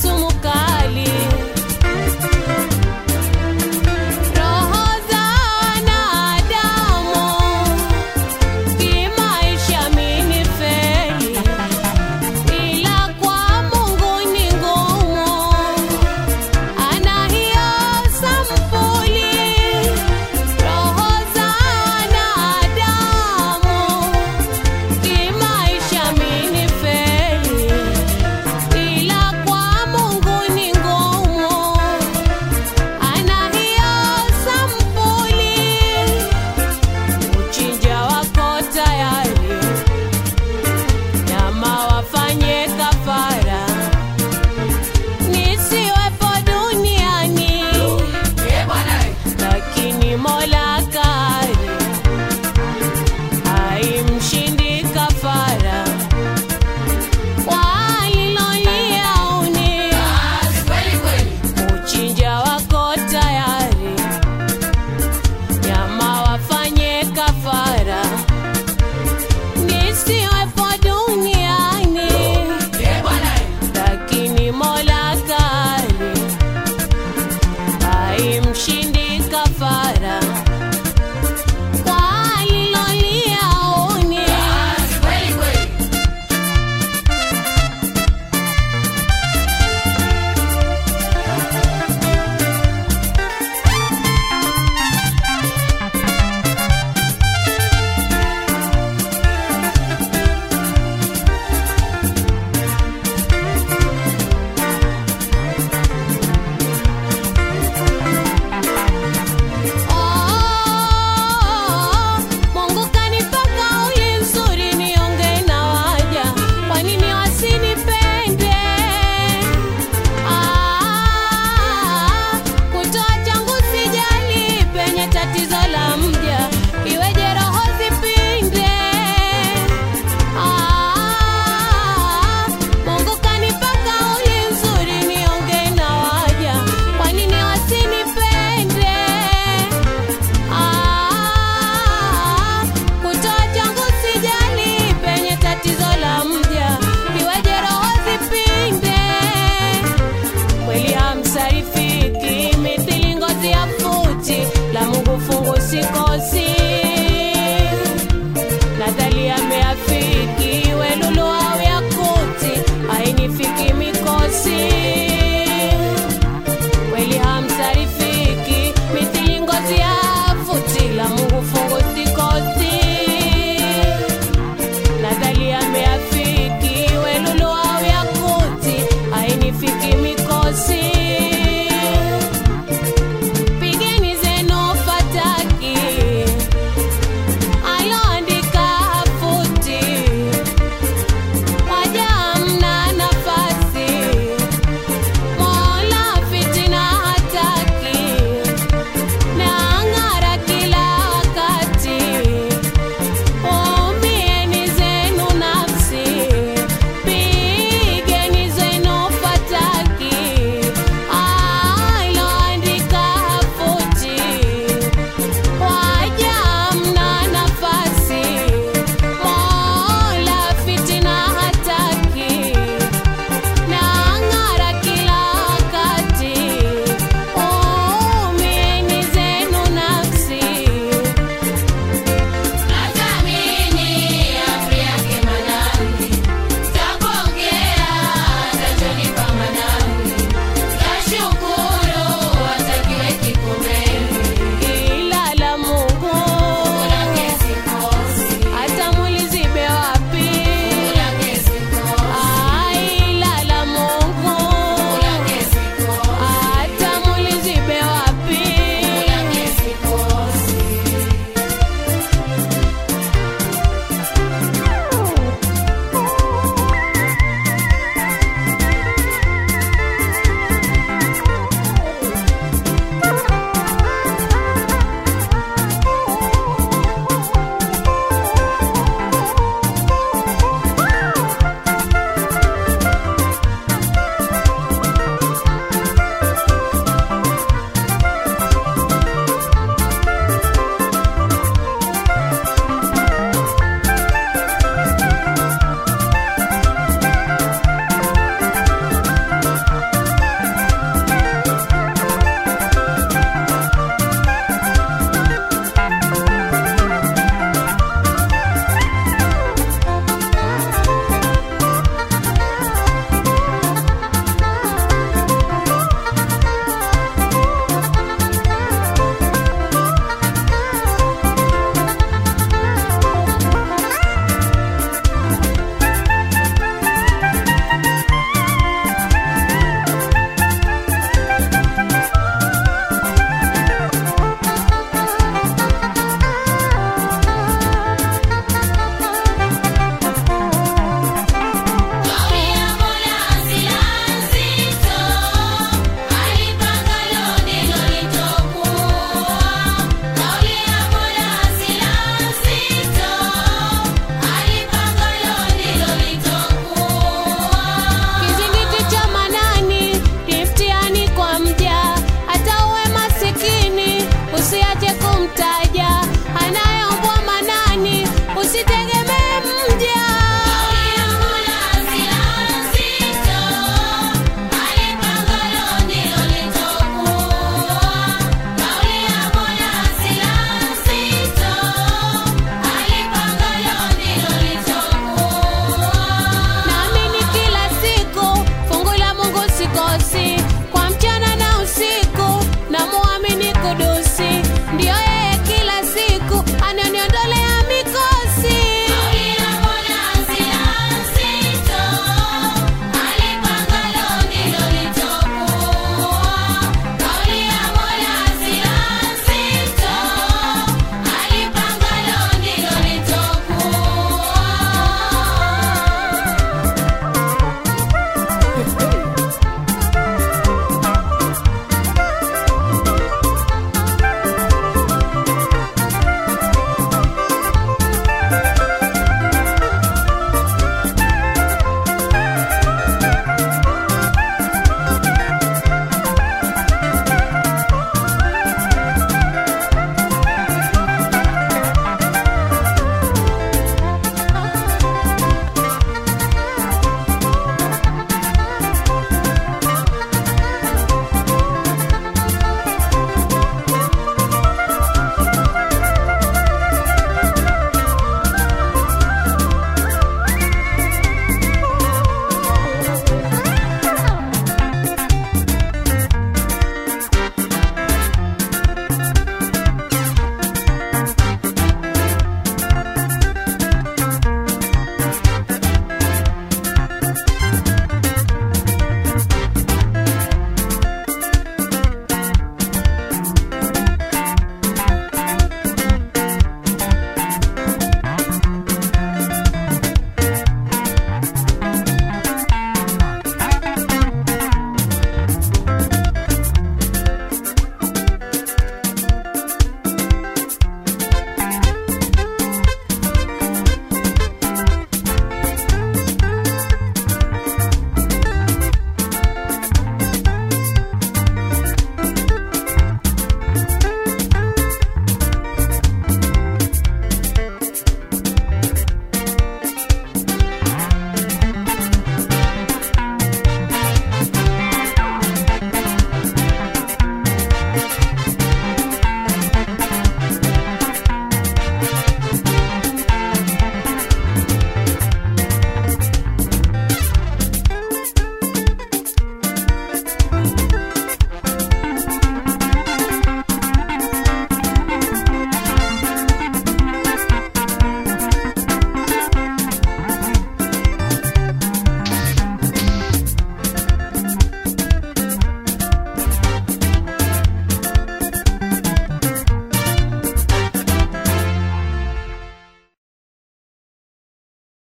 Somos se tem